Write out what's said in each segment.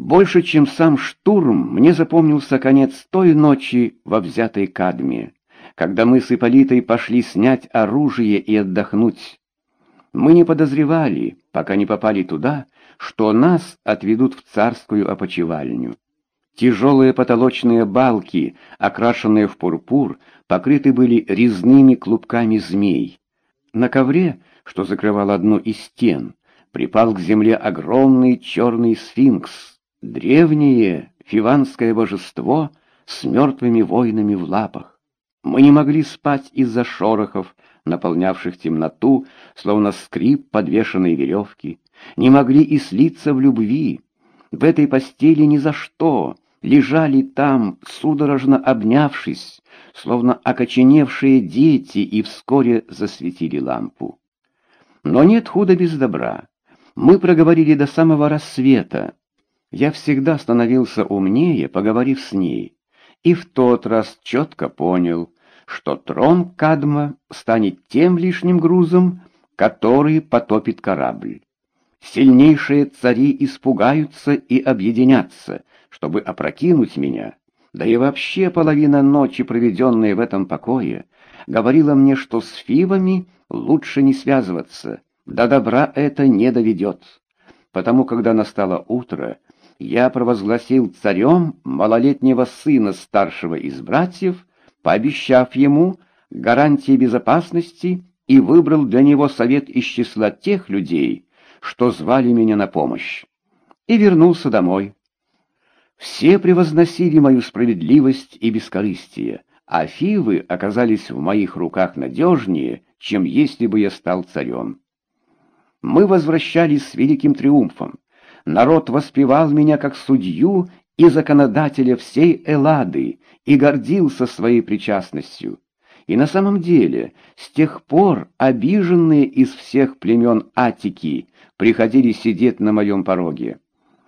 Больше, чем сам штурм, мне запомнился конец той ночи во взятой Кадме, когда мы с Ипполитой пошли снять оружие и отдохнуть. Мы не подозревали, пока не попали туда, что нас отведут в царскую опочивальню. Тяжелые потолочные балки, окрашенные в пурпур, покрыты были резными клубками змей. На ковре, что закрывал одну из стен, припал к земле огромный черный сфинкс, древнее фиванское божество с мертвыми воинами в лапах. Мы не могли спать из-за шорохов, наполнявших темноту, словно скрип подвешенной веревки, не могли и слиться в любви. В этой постели ни за что, лежали там, судорожно обнявшись, словно окоченевшие дети, и вскоре засветили лампу. Но нет худа без добра. Мы проговорили до самого рассвета. Я всегда становился умнее, поговорив с ней, и в тот раз четко понял, что трон Кадма станет тем лишним грузом, который потопит корабль. Сильнейшие цари испугаются и объединятся, чтобы опрокинуть меня. Да и вообще половина ночи, проведенная в этом покое, говорила мне, что с фивами лучше не связываться, до добра это не доведет. Потому, когда настало утро, я провозгласил царем малолетнего сына старшего из братьев, пообещав ему гарантии безопасности и выбрал для него совет из числа тех людей, что звали меня на помощь, и вернулся домой. Все превозносили мою справедливость и бескорыстие, а фивы оказались в моих руках надежнее, чем если бы я стал царем. Мы возвращались с великим триумфом. Народ воспевал меня как судью и законодателя всей Эллады и гордился своей причастностью. И на самом деле, с тех пор обиженные из всех племен Атики приходили сидеть на моем пороге.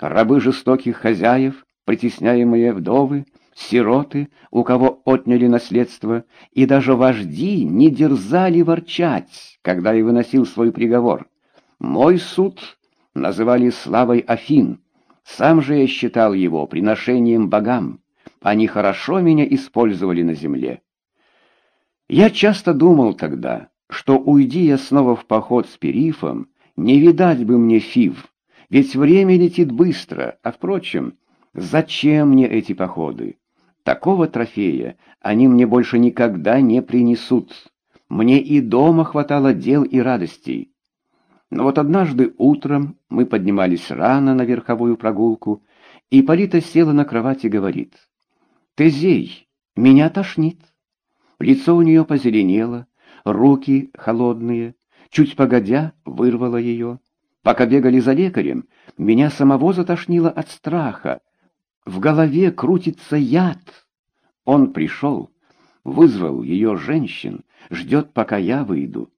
Рабы жестоких хозяев, притесняемые вдовы, сироты, у кого отняли наследство, и даже вожди не дерзали ворчать, когда я выносил свой приговор. Мой суд называли славой Афин, сам же я считал его приношением богам. Они хорошо меня использовали на земле. Я часто думал тогда, что уйди я снова в поход с Перифом, не видать бы мне Фив, ведь время летит быстро, а, впрочем, Зачем мне эти походы? Такого трофея они мне больше никогда не принесут. Мне и дома хватало дел и радостей. Но вот однажды утром мы поднимались рано на верховую прогулку, и Полита села на кровать и говорит, «Тезей, меня тошнит». Лицо у нее позеленело, руки холодные, чуть погодя вырвало ее. Пока бегали за лекарем, меня самого затошнило от страха, в голове крутится яд. Он пришел, вызвал ее женщин, ждет, пока я выйду.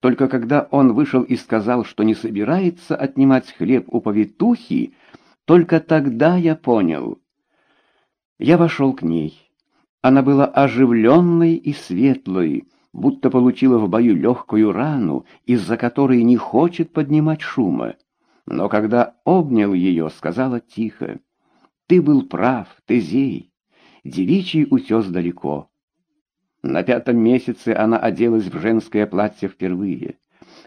Только когда он вышел и сказал, что не собирается отнимать хлеб у повитухи, только тогда я понял. Я вошел к ней. Она была оживленной и светлой, будто получила в бою легкую рану, из-за которой не хочет поднимать шума. Но когда обнял ее, сказала тихо, ты был прав, Тезей. Девичий утес далеко. На пятом месяце она оделась в женское платье впервые.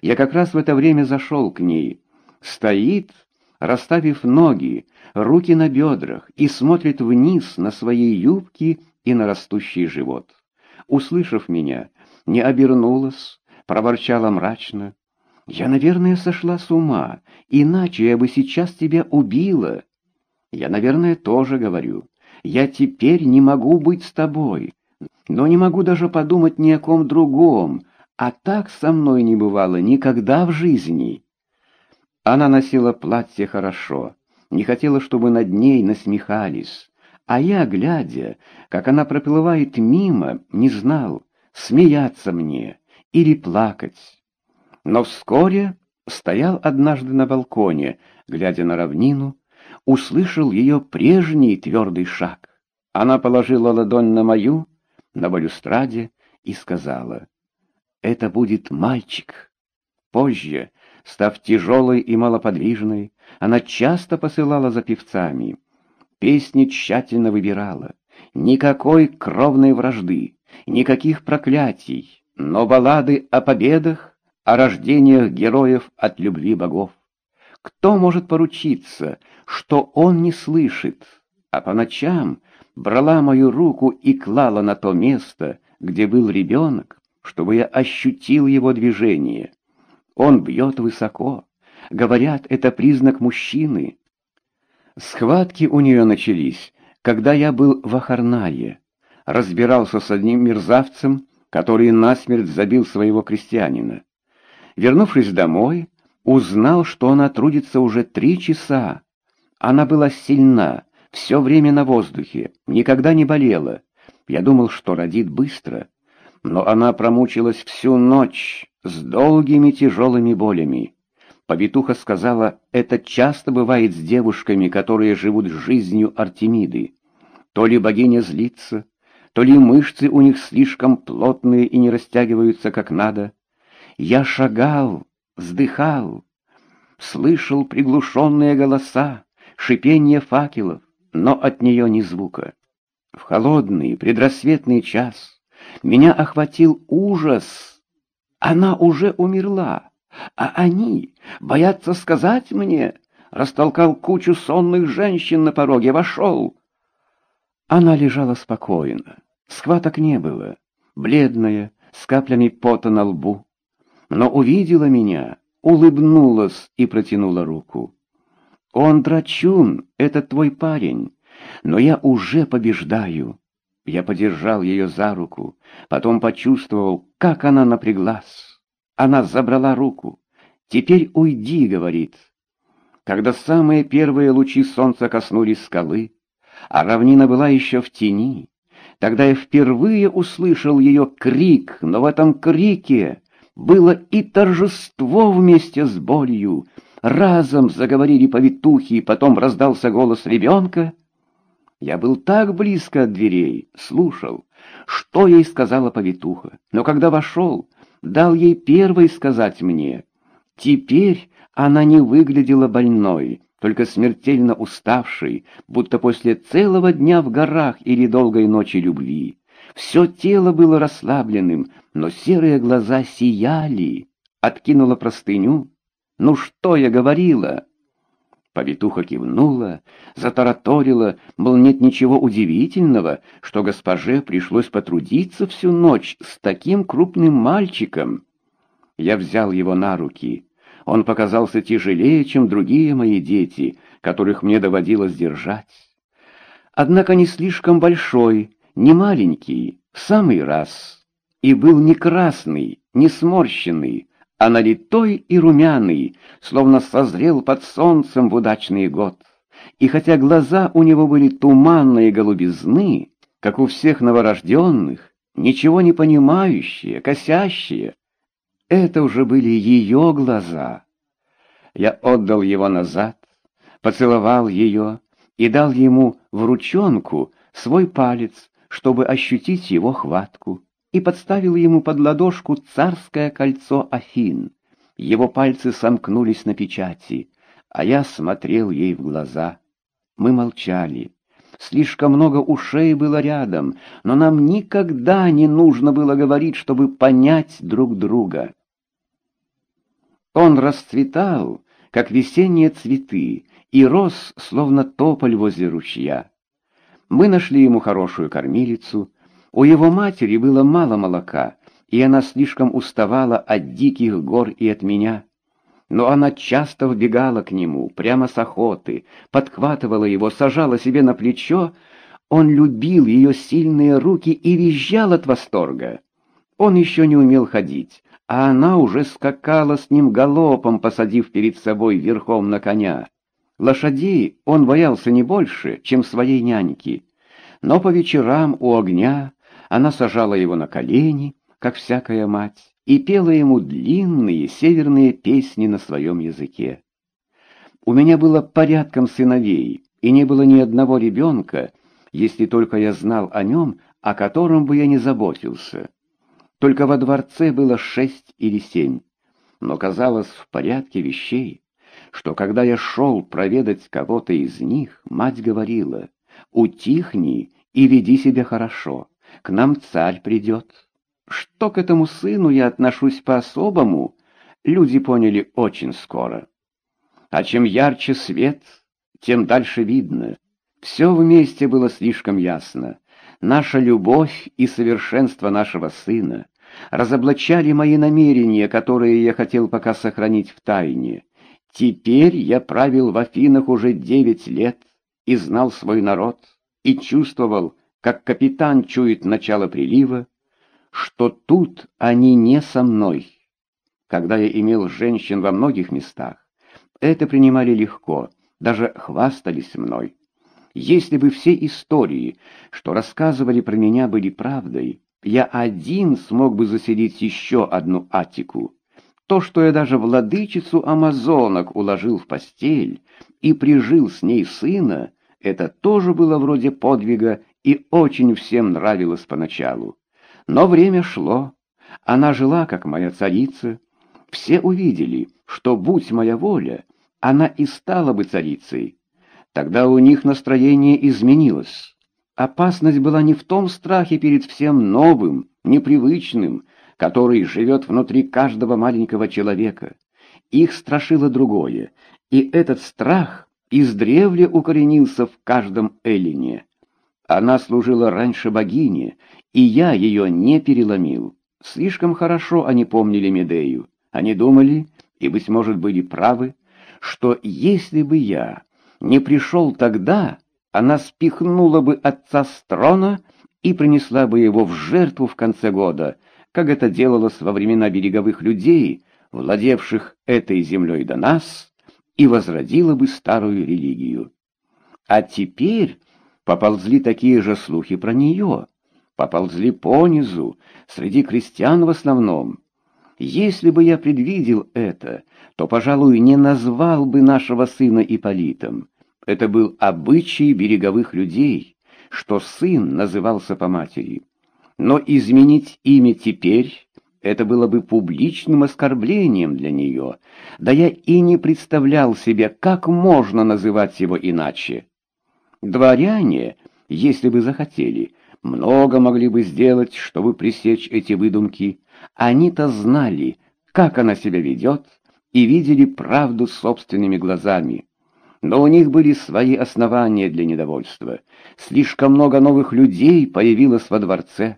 Я как раз в это время зашел к ней. Стоит, расставив ноги, руки на бедрах, и смотрит вниз на свои юбки и на растущий живот. Услышав меня, не обернулась, проворчала мрачно. «Я, наверное, сошла с ума, иначе я бы сейчас тебя убила». Я, наверное, тоже говорю. Я теперь не могу быть с тобой, но не могу даже подумать ни о ком другом, а так со мной не бывало никогда в жизни. Она носила платье хорошо, не хотела, чтобы над ней насмехались, а я, глядя, как она проплывает мимо, не знал, смеяться мне или плакать. Но вскоре стоял однажды на балконе, глядя на равнину, услышал ее прежний твердый шаг. Она положила ладонь на мою, на балюстраде, и сказала, «Это будет мальчик». Позже, Став тяжелой и малоподвижной, она часто посылала за певцами. Песни тщательно выбирала. Никакой кровной вражды, никаких проклятий, но баллады о победах, о рождениях героев от любви богов. Кто может поручиться, что он не слышит, а по ночам брала мою руку и клала на то место, где был ребенок, чтобы я ощутил его движение. Он бьет высоко. Говорят, это признак мужчины. Схватки у нее начались, когда я был в Ахарнае. Разбирался с одним мерзавцем, который насмерть забил своего крестьянина. Вернувшись домой, узнал, что она трудится уже три часа. Она была сильна, все время на воздухе, никогда не болела. Я думал, что родит быстро. Но она промучилась всю ночь с долгими тяжелыми болями. Повитуха сказала, это часто бывает с девушками, которые живут жизнью Артемиды. То ли богиня злится, то ли мышцы у них слишком плотные и не растягиваются как надо. Я шагал, вздыхал, слышал приглушенные голоса, шипение факелов, но от нее ни звука. В холодный предрассветный час меня охватил ужас. Она уже умерла, а они боятся сказать мне. Растолкал кучу сонных женщин на пороге, вошел. Она лежала спокойно, схваток не было, бледная, с каплями пота на лбу. Но увидела меня, улыбнулась и протянула руку. «Он драчун, это твой парень, но я уже побеждаю». Я подержал ее за руку, потом почувствовал, как она напряглась. Она забрала руку. «Теперь уйди», — говорит. Когда самые первые лучи солнца коснулись скалы, а равнина была еще в тени, тогда я впервые услышал ее крик, но в этом крике было и торжество вместе с болью. Разом заговорили повитухи, потом раздался голос ребенка, я был так близко от дверей, слушал, что ей сказала повитуха, но когда вошел, дал ей первой сказать мне. Теперь она не выглядела больной, только смертельно уставшей, будто после целого дня в горах или долгой ночи любви. Все тело было расслабленным, но серые глаза сияли. Откинула простыню. «Ну что я говорила?» Повитуха кивнула, затараторила, мол, нет ничего удивительного, что госпоже пришлось потрудиться всю ночь с таким крупным мальчиком. Я взял его на руки. Он показался тяжелее, чем другие мои дети, которых мне доводилось держать. Однако не слишком большой, не маленький, в самый раз. И был не красный, не сморщенный, а налитой и румяный, словно созрел под солнцем в удачный год. И хотя глаза у него были туманные голубизны, как у всех новорожденных, ничего не понимающие, косящие, это уже были ее глаза. Я отдал его назад, поцеловал ее и дал ему в ручонку свой палец, чтобы ощутить его хватку и подставил ему под ладошку царское кольцо Афин. Его пальцы сомкнулись на печати, а я смотрел ей в глаза. Мы молчали. Слишком много ушей было рядом, но нам никогда не нужно было говорить, чтобы понять друг друга. Он расцветал, как весенние цветы, и рос, словно тополь возле ручья. Мы нашли ему хорошую кормилицу, у его матери было мало молока, и она слишком уставала от диких гор и от меня. Но она часто вбегала к нему, прямо с охоты, подхватывала его, сажала себе на плечо. Он любил ее сильные руки и визжал от восторга. Он еще не умел ходить, а она уже скакала с ним галопом, посадив перед собой верхом на коня. Лошадей он боялся не больше, чем своей няньки. Но по вечерам у огня она сажала его на колени, как всякая мать, и пела ему длинные северные песни на своем языке. У меня было порядком сыновей, и не было ни одного ребенка, если только я знал о нем, о котором бы я не заботился. Только во дворце было шесть или семь. но казалось в порядке вещей, что когда я шел проведать кого-то из них, мать говорила, «Утихни и веди себя хорошо, к нам царь придет». Что к этому сыну я отношусь по-особому, люди поняли очень скоро. А чем ярче свет, тем дальше видно. Все вместе было слишком ясно. Наша любовь и совершенство нашего сына разоблачали мои намерения, которые я хотел пока сохранить в тайне. Теперь я правил в Афинах уже девять лет и знал свой народ, и чувствовал, как капитан чует начало прилива, что тут они не со мной. Когда я имел женщин во многих местах, это принимали легко, даже хвастались мной. Если бы все истории, что рассказывали про меня, были правдой, я один смог бы заселить еще одну Атику. То, что я даже владычицу амазонок уложил в постель и прижил с ней сына, это тоже было вроде подвига и очень всем нравилось поначалу. Но время шло, она жила, как моя царица. Все увидели, что, будь моя воля, она и стала бы царицей. Тогда у них настроение изменилось. Опасность была не в том страхе перед всем новым, непривычным, который живет внутри каждого маленького человека. Их страшило другое, и этот страх издревле укоренился в каждом эллине. Она служила раньше богине, и я ее не переломил. Слишком хорошо они помнили Медею. Они думали, и, быть может, были правы, что если бы я не пришел тогда, она спихнула бы отца с трона и принесла бы его в жертву в конце года, как это делалось во времена береговых людей, владевших этой землей до нас, и возродила бы старую религию. А теперь поползли такие же слухи про нее, поползли понизу, среди крестьян в основном. Если бы я предвидел это, то, пожалуй, не назвал бы нашего сына Иполитом. Это был обычай береговых людей, что сын назывался по матери. Но изменить имя теперь — это было бы публичным оскорблением для нее, да я и не представлял себе, как можно называть его иначе. Дворяне, если бы захотели, много могли бы сделать, чтобы пресечь эти выдумки. Они-то знали, как она себя ведет, и видели правду собственными глазами. Но у них были свои основания для недовольства. Слишком много новых людей появилось во дворце.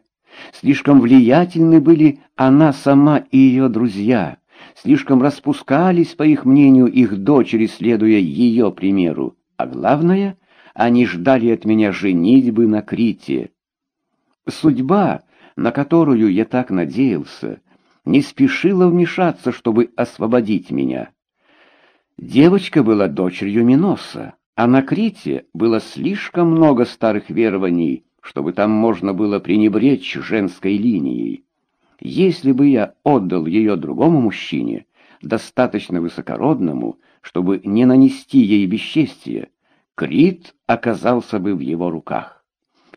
Слишком влиятельны были она сама и ее друзья. Слишком распускались, по их мнению, их дочери, следуя ее примеру. А главное, они ждали от меня женитьбы на Крите. Судьба, на которую я так надеялся, не спешила вмешаться, чтобы освободить меня. Девочка была дочерью Миноса, а на Крите было слишком много старых верований, чтобы там можно было пренебречь женской линией. Если бы я отдал ее другому мужчине, достаточно высокородному, чтобы не нанести ей бесчестия, Крит оказался бы в его руках.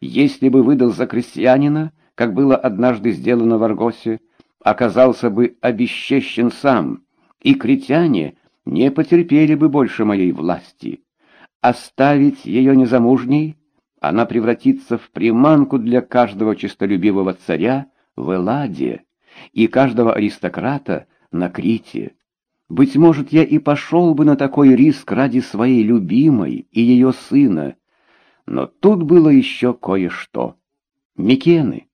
Если бы выдал за крестьянина, как было однажды сделано в Аргосе, оказался бы обесчещен сам, и критяне не потерпели бы больше моей власти. Оставить ее незамужней, она превратится в приманку для каждого честолюбивого царя в Эладе и каждого аристократа на Крите. Быть может, я и пошел бы на такой риск ради своей любимой и ее сына, но тут было еще кое-что. Микены.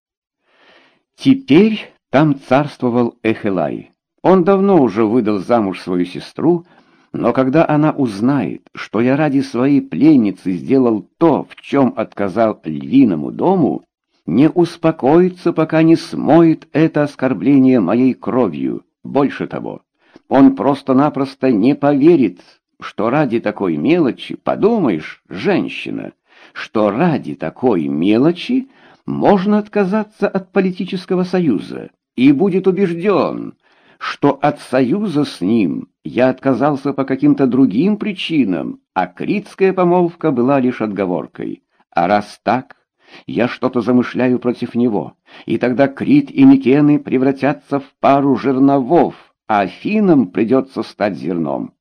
Теперь там царствовал Эхелай. Он давно уже выдал замуж свою сестру, но когда она узнает, что я ради своей пленницы сделал то, в чем отказал львиному дому, не успокоится, пока не смоет это оскорбление моей кровью. Больше того, он просто-напросто не поверит, что ради такой мелочи, подумаешь, женщина, что ради такой мелочи можно отказаться от политического союза, и будет убежден, что от союза с ним я отказался по каким-то другим причинам, а критская помолвка была лишь отговоркой. А раз так, я что-то замышляю против него, и тогда Крит и Микены превратятся в пару жерновов, а Афинам придется стать зерном.